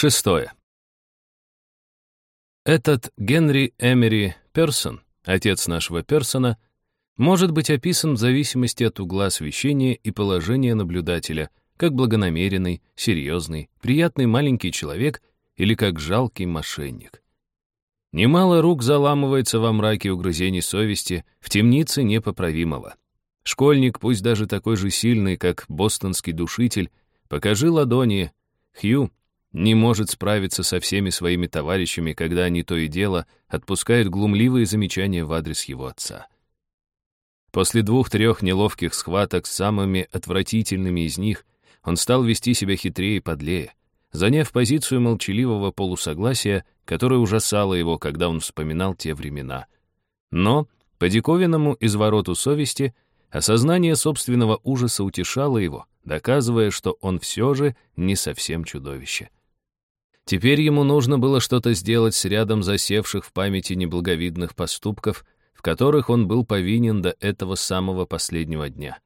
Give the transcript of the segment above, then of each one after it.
шестое. Этот Генри Эмери Персон, отец нашего Персона, может быть описан в зависимости от угла освещения и положения наблюдателя, как благонамеренный, серьезный, приятный маленький человек или как жалкий мошенник. Немало рук заламывается во мраке угрызений совести в темнице непоправимого. Школьник, пусть даже такой же сильный, как бостонский душитель, покажи ладони, Хью не может справиться со всеми своими товарищами, когда они то и дело отпускают глумливые замечания в адрес его отца. После двух-трех неловких схваток с самыми отвратительными из них он стал вести себя хитрее и подлее, заняв позицию молчаливого полусогласия, которое ужасало его, когда он вспоминал те времена. Но, по диковинному извороту совести, осознание собственного ужаса утешало его, доказывая, что он все же не совсем чудовище. Теперь ему нужно было что-то сделать с рядом засевших в памяти неблаговидных поступков, в которых он был повинен до этого самого последнего дня.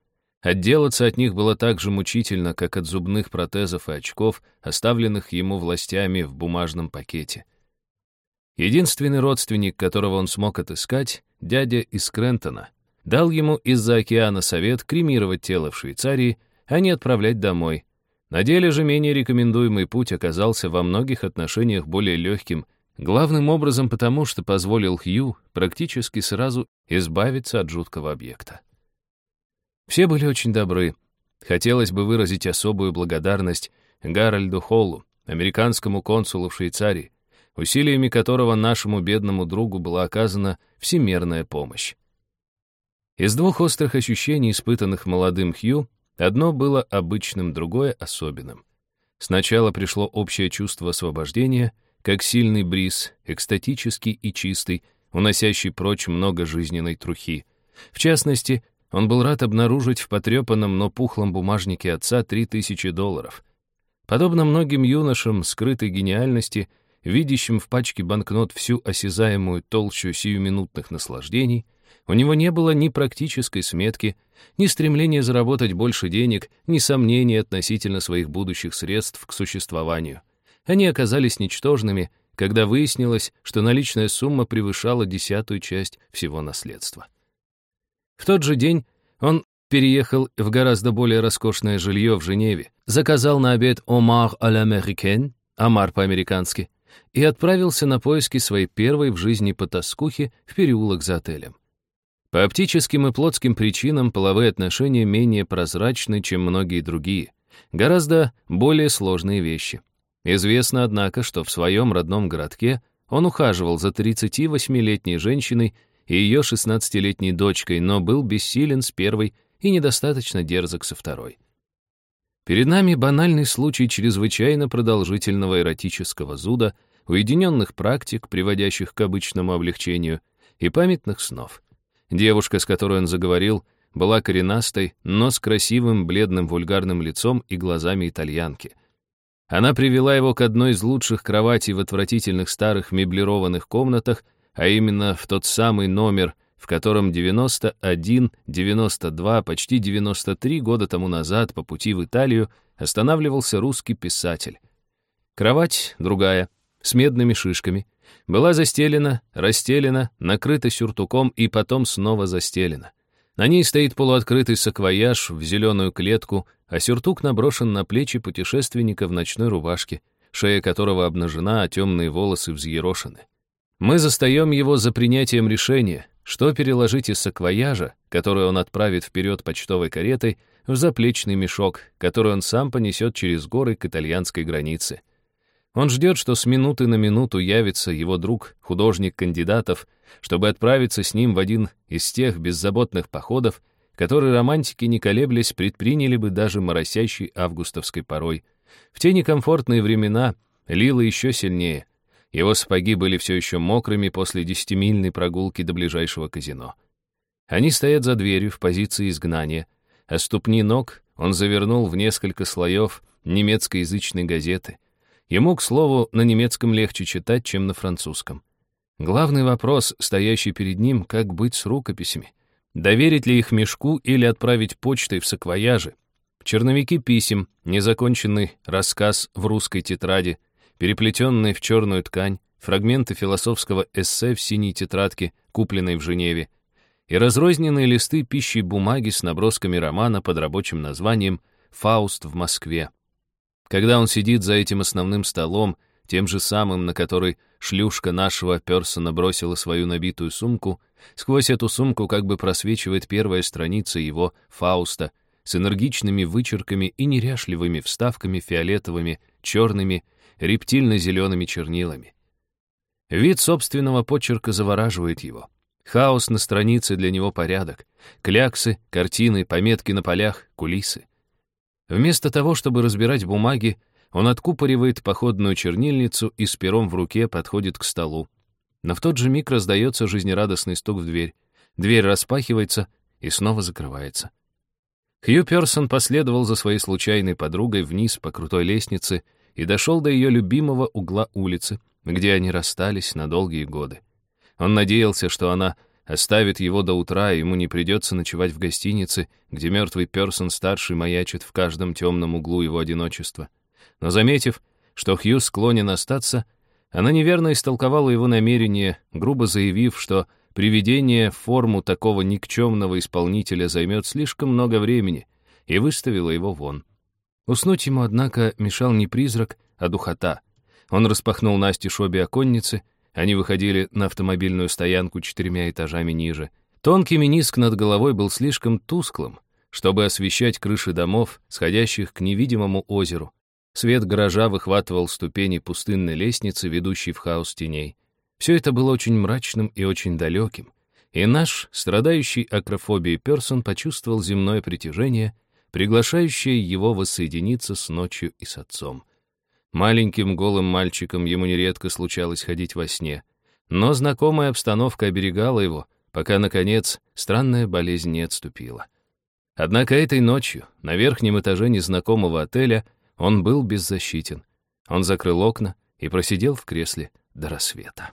Отделаться от них было так же мучительно, как от зубных протезов и очков, оставленных ему властями в бумажном пакете. Единственный родственник, которого он смог отыскать, дядя из Крентона, дал ему из-за океана совет кремировать тело в Швейцарии, а не отправлять домой. На деле же менее рекомендуемый путь оказался во многих отношениях более легким Главным образом потому, что позволил Хью практически сразу избавиться от жуткого объекта. Все были очень добры. Хотелось бы выразить особую благодарность Гарольду Холлу, американскому консулу в Швейцарии, усилиями которого нашему бедному другу была оказана всемерная помощь. Из двух острых ощущений, испытанных молодым Хью, одно было обычным, другое — особенным. Сначала пришло общее чувство освобождения — как сильный бриз, экстатический и чистый, уносящий прочь много жизненной трухи. В частности, он был рад обнаружить в потрепанном, но пухлом бумажнике отца три тысячи долларов. Подобно многим юношам скрытой гениальности, видящим в пачке банкнот всю осязаемую толщу сиюминутных наслаждений, у него не было ни практической сметки, ни стремления заработать больше денег, ни сомнений относительно своих будущих средств к существованию — они оказались ничтожными, когда выяснилось, что наличная сумма превышала десятую часть всего наследства. В тот же день он переехал в гораздо более роскошное жилье в Женеве, заказал на обед омар à l'américaine, омар по-американски, и отправился на поиски своей первой в жизни потаскухи в переулок за отелем. По оптическим и плотским причинам половые отношения менее прозрачны, чем многие другие, гораздо более сложные вещи — Известно, однако, что в своем родном городке он ухаживал за 38-летней женщиной и ее 16-летней дочкой, но был бессилен с первой и недостаточно дерзок со второй. Перед нами банальный случай чрезвычайно продолжительного эротического зуда, уединенных практик, приводящих к обычному облегчению, и памятных снов. Девушка, с которой он заговорил, была коренастой, но с красивым, бледным, вульгарным лицом и глазами итальянки — она привела его к одной из лучших кроватей в отвратительных старых меблированных комнатах, а именно в тот самый номер, в котором 91, 92, почти 93 года тому назад по пути в Италию останавливался русский писатель. Кровать другая, с медными шишками, была застелена, расстелена, накрыта сюртуком и потом снова застелена. На ней стоит полуоткрытый саквояж в зеленую клетку, а сюртук наброшен на плечи путешественника в ночной рубашке, шея которого обнажена, а темные волосы взъерошены. Мы застаем его за принятием решения, что переложить из саквояжа, который он отправит вперед почтовой каретой, в заплечный мешок, который он сам понесет через горы к итальянской границе. Он ждет, что с минуты на минуту явится его друг, художник кандидатов, чтобы отправиться с ним в один из тех беззаботных походов, которые романтики, не колеблясь, предприняли бы даже моросящей августовской порой. В те некомфортные времена лило еще сильнее. Его сапоги были все еще мокрыми после десятимильной прогулки до ближайшего казино. Они стоят за дверью в позиции изгнания, а ступни ног он завернул в несколько слоев немецкоязычной газеты, Ему, к слову, на немецком легче читать, чем на французском. Главный вопрос, стоящий перед ним, как быть с рукописями. Доверить ли их мешку или отправить почтой в саквояже? Черновики писем, незаконченный рассказ в русской тетради, переплетенные в черную ткань, фрагменты философского эссе в синей тетрадке, купленной в Женеве, и разрозненные листы пищи бумаги с набросками романа под рабочим названием «Фауст в Москве». Когда он сидит за этим основным столом, тем же самым, на который шлюшка нашего Персона бросила свою набитую сумку, сквозь эту сумку как бы просвечивает первая страница его «Фауста», с энергичными вычерками и неряшливыми вставками фиолетовыми, черными, рептильно-зелеными чернилами. Вид собственного почерка завораживает его. Хаос на странице для него порядок. Кляксы, картины, пометки на полях, кулисы. Вместо того, чтобы разбирать бумаги, он откупоривает походную чернильницу и с пером в руке подходит к столу. Но в тот же миг раздается жизнерадостный стук в дверь. Дверь распахивается и снова закрывается. Хью Персон последовал за своей случайной подругой вниз по крутой лестнице и дошел до ее любимого угла улицы, где они расстались на долгие годы. Он надеялся, что она оставит его до утра, и ему не придется ночевать в гостинице, где мертвый Персон-старший маячит в каждом темном углу его одиночества. Но заметив, что Хью склонен остаться, она неверно истолковала его намерение, грубо заявив, что приведение в форму такого никчемного исполнителя займет слишком много времени, и выставила его вон. Уснуть ему, однако, мешал не призрак, а духота. Он распахнул Насте обе оконницы — они выходили на автомобильную стоянку четырьмя этажами ниже. Тонкий миниск над головой был слишком тусклым, чтобы освещать крыши домов, сходящих к невидимому озеру. Свет гаража выхватывал ступени пустынной лестницы, ведущей в хаос теней. Все это было очень мрачным и очень далеким. И наш, страдающий акрофобией Персон, почувствовал земное притяжение, приглашающее его воссоединиться с ночью и с отцом. Маленьким голым мальчиком ему нередко случалось ходить во сне. Но знакомая обстановка оберегала его, пока, наконец, странная болезнь не отступила. Однако этой ночью, на верхнем этаже незнакомого отеля, он был беззащитен. Он закрыл окна и просидел в кресле до рассвета.